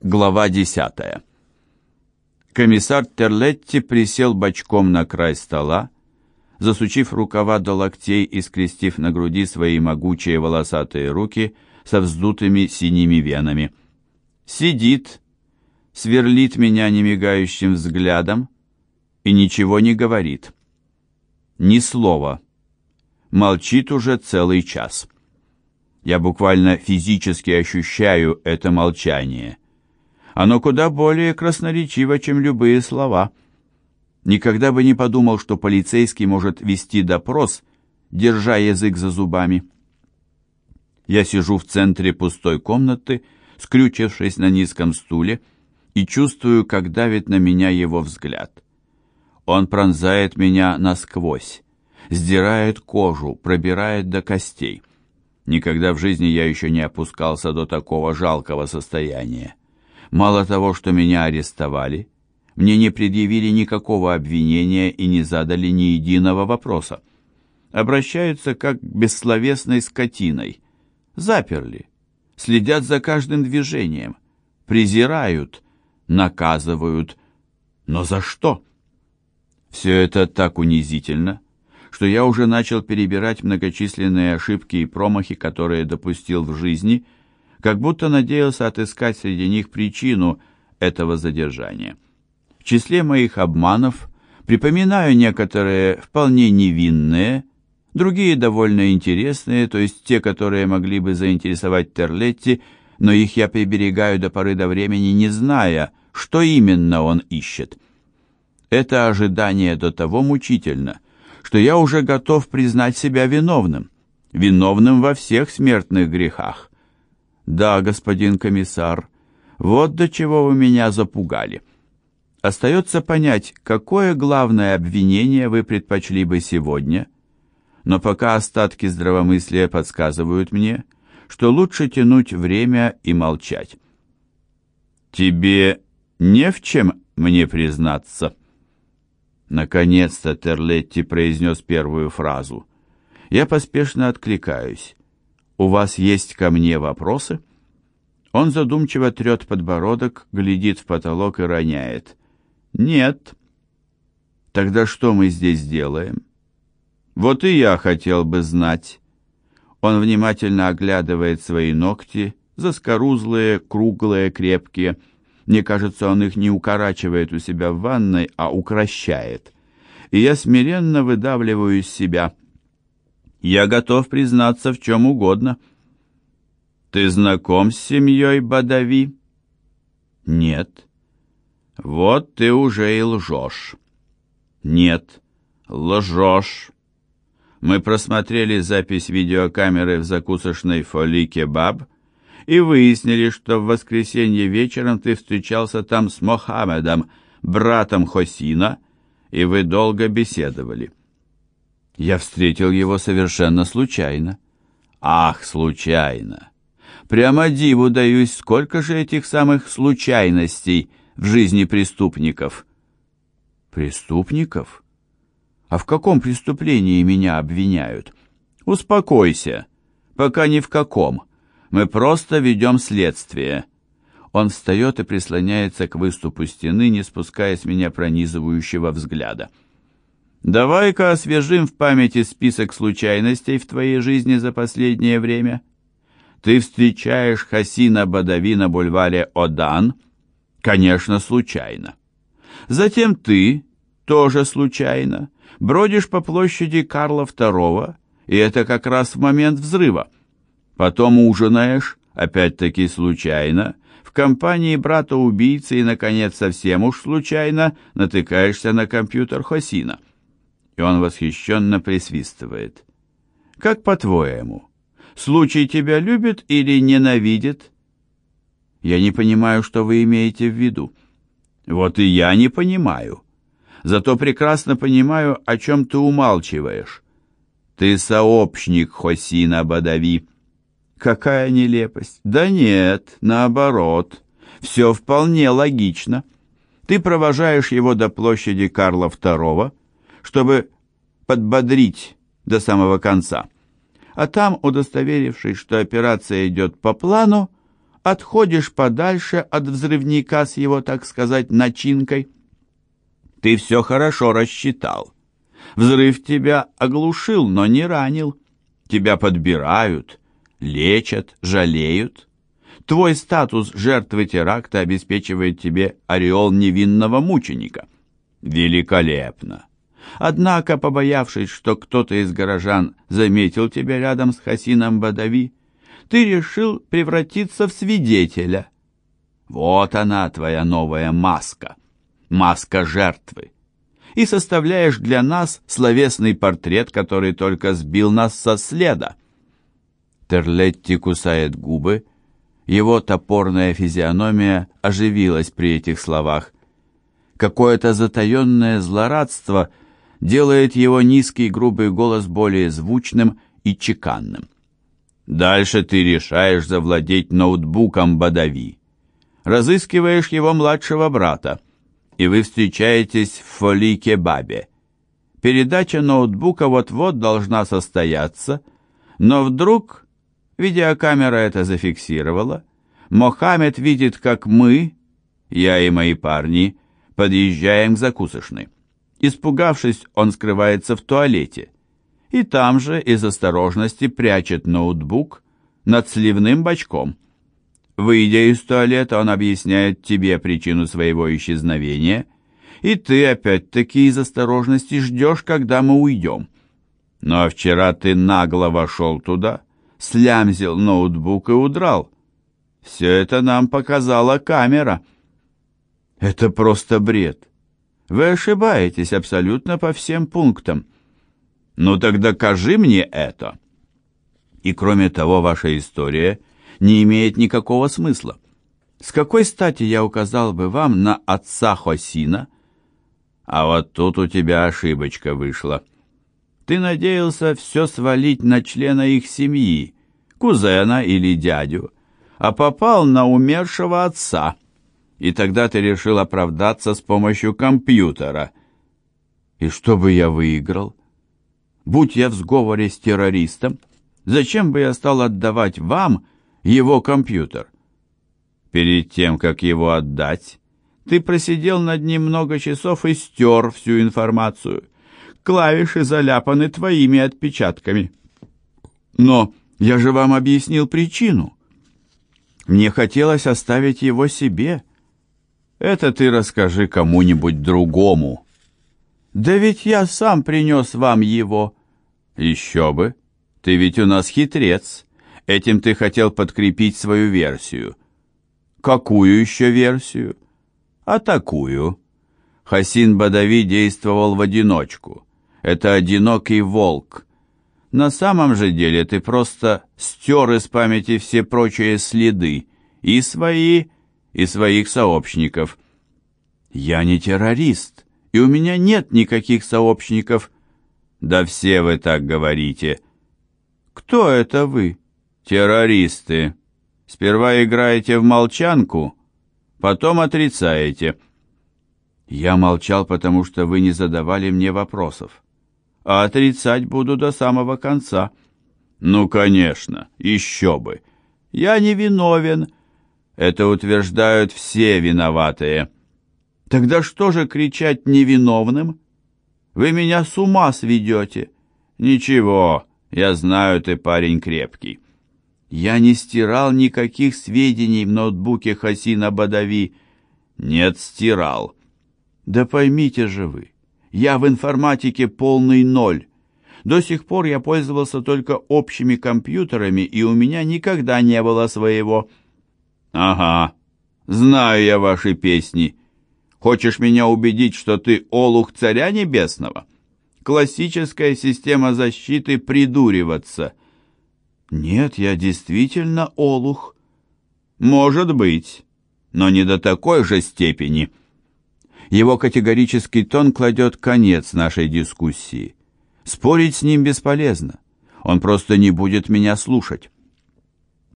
Глава 10. Комиссар Терлетти присел бочком на край стола, засучив рукава до локтей и скрестив на груди свои могучие волосатые руки со вздутыми синими венами. Сидит, сверлит меня немигающим взглядом и ничего не говорит. Ни слова. Молчит уже целый час. Я буквально физически ощущаю это молчание — оно куда более красноречиво, чем любые слова. Никогда бы не подумал, что полицейский может вести допрос, держа язык за зубами. Я сижу в центре пустой комнаты, скрючившись на низком стуле, и чувствую, как давит на меня его взгляд. Он пронзает меня насквозь, сдирает кожу, пробирает до костей. Никогда в жизни я еще не опускался до такого жалкого состояния. Мало того, что меня арестовали, мне не предъявили никакого обвинения и не задали ни единого вопроса. Обращаются как к бессловесной скотиной. Заперли, следят за каждым движением, презирают, наказывают. Но за что? Все это так унизительно, что я уже начал перебирать многочисленные ошибки и промахи, которые допустил в жизни – как будто надеялся отыскать среди них причину этого задержания. В числе моих обманов припоминаю некоторые вполне невинные, другие довольно интересные, то есть те, которые могли бы заинтересовать Терлетти, но их я приберегаю до поры до времени, не зная, что именно он ищет. Это ожидание до того мучительно, что я уже готов признать себя виновным, виновным во всех смертных грехах, «Да, господин комиссар, вот до чего вы меня запугали. Остается понять, какое главное обвинение вы предпочли бы сегодня, но пока остатки здравомыслия подсказывают мне, что лучше тянуть время и молчать». «Тебе не в чем мне признаться?» Наконец-то Терлетти произнес первую фразу. Я поспешно откликаюсь. «У вас есть ко мне вопросы?» Он задумчиво трет подбородок, глядит в потолок и роняет. «Нет». «Тогда что мы здесь делаем?» «Вот и я хотел бы знать». Он внимательно оглядывает свои ногти, заскорузлые, круглые, крепкие. Мне кажется, он их не укорачивает у себя в ванной, а укращает. И я смиренно выдавливаю из себя – я готов признаться в чем угодно. Ты знаком с семьей Бадави? Нет. Вот ты уже и лжешь. Нет, лжешь. Мы просмотрели запись видеокамеры в закусочной фоли кебаб и выяснили, что в воскресенье вечером ты встречался там с Мохаммедом, братом Хосина, и вы долго беседовали. Я встретил его совершенно случайно. Ах, случайно! Прямо диву даюсь, сколько же этих самых случайностей в жизни преступников. Преступников? А в каком преступлении меня обвиняют? Успокойся, пока ни в каком. Мы просто ведем следствие. Он встает и прислоняется к выступу стены, не спуская с меня пронизывающего взгляда. Давай-ка освежим в памяти список случайностей в твоей жизни за последнее время. Ты встречаешь Хасина Бадави на бульваре Одан, конечно, случайно. Затем ты, тоже случайно, бродишь по площади Карла II, и это как раз в момент взрыва. Потом ужинаешь, опять-таки случайно, в компании брата-убийцы и, наконец, совсем уж случайно натыкаешься на компьютер Хосина и он восхищенно присвистывает. «Как по-твоему, случай тебя любит или ненавидит?» «Я не понимаю, что вы имеете в виду». «Вот и я не понимаю. Зато прекрасно понимаю, о чем ты умалчиваешь. Ты сообщник Хосина Бадави». «Какая нелепость!» «Да нет, наоборот. Все вполне логично. Ты провожаешь его до площади Карла II, чтобы подбодрить до самого конца. А там, удостоверившись, что операция идет по плану, отходишь подальше от взрывника с его, так сказать, начинкой. Ты все хорошо рассчитал. Взрыв тебя оглушил, но не ранил. Тебя подбирают, лечат, жалеют. Твой статус жертвы теракта обеспечивает тебе ореол невинного мученика. Великолепно. Однако, побоявшись, что кто-то из горожан заметил тебя рядом с Хасином Бадави, ты решил превратиться в свидетеля. Вот она, твоя новая маска, маска жертвы. И составляешь для нас словесный портрет, который только сбил нас со следа. Терлетти кусает губы, его топорная физиономия оживилась при этих словах. Какое-то затаенное злорадство делает его низкий грубый голос более звучным и чеканным. Дальше ты решаешь завладеть ноутбуком Бадави. Разыскиваешь его младшего брата, и вы встречаетесь в фоли-кебабе. Передача ноутбука вот-вот должна состояться, но вдруг, видеокамера это зафиксировала, Мохаммед видит, как мы, я и мои парни, подъезжаем к закусочной. Испугавшись, он скрывается в туалете и там же из осторожности прячет ноутбук над сливным бачком. Выйдя из туалета, он объясняет тебе причину своего исчезновения, и ты опять-таки из осторожности ждешь, когда мы уйдем. Но вчера ты нагло вошел туда, слямзил ноутбук и удрал. Все это нам показала камера. Это просто бред. Вы ошибаетесь абсолютно по всем пунктам. «Ну так докажи мне это!» И кроме того, ваша история не имеет никакого смысла. С какой стати я указал бы вам на отца Хосина? А вот тут у тебя ошибочка вышла. Ты надеялся все свалить на члена их семьи, кузена или дядю, а попал на умершего отца. И тогда ты решил оправдаться с помощью компьютера. И что бы я выиграл? Будь я в сговоре с террористом, зачем бы я стал отдавать вам его компьютер? Перед тем, как его отдать, ты просидел над ним много часов и стер всю информацию. Клавиши заляпаны твоими отпечатками. Но я же вам объяснил причину. Мне хотелось оставить его себе. Это ты расскажи кому-нибудь другому. Да ведь я сам принес вам его. «Еще бы! Ты ведь у нас хитрец. Этим ты хотел подкрепить свою версию». «Какую еще версию?» «А такую». Хасин Бадави действовал в одиночку. Это одинокий волк. На самом же деле ты просто стер из памяти все прочие следы, и свои, и своих сообщников. Я не террорист, и у меня нет никаких сообщников. Да все вы так говорите. Кто это вы? Террористы. Сперва играете в молчанку, потом отрицаете. Я молчал, потому что вы не задавали мне вопросов. А отрицать буду до самого конца. Ну, конечно, еще бы. Я не виновен. Это утверждают все виноватые. Тогда что же кричать невиновным? Вы меня с ума сведете. Ничего, я знаю, ты парень крепкий. Я не стирал никаких сведений в ноутбуке Хасина Бадави. Нет, стирал. Да поймите же вы, я в информатике полный ноль. До сих пор я пользовался только общими компьютерами, и у меня никогда не было своего. Ага, знаю я ваши песни. Хочешь меня убедить, что ты олух царя небесного? Классическая система защиты придуриваться. Нет, я действительно олух. Может быть, но не до такой же степени. Его категорический тон кладет конец нашей дискуссии. Спорить с ним бесполезно. Он просто не будет меня слушать.